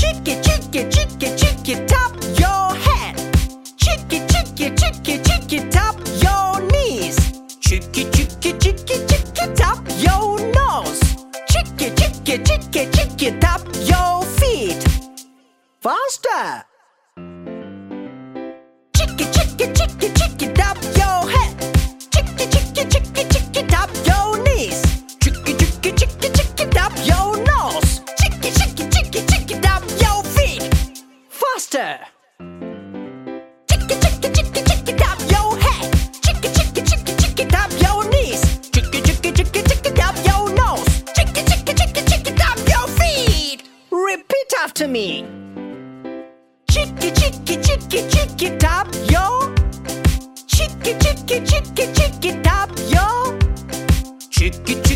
Chicky, chicky, chicky, chicky, tap your head. Chicky, chicky, chicky, chicky, tap your knees. Chicky, chicky, chicky, chicky, tap your nose. Chicky, chicky, chicky, chicky, tap your feet. Faster. Chicky, chicky, chicky, rooster. Chicka chicka chicka chicka your head. Chicka chicka chicka chicka down your knees. Chicka chicka chicka chicka down your nose. Chicka chicka chicka chicka down your feet. Repeat after me. Chicky, chicky, chicky, chicka down your. Chicky, chicky, chicky, chicka down your. Chicky.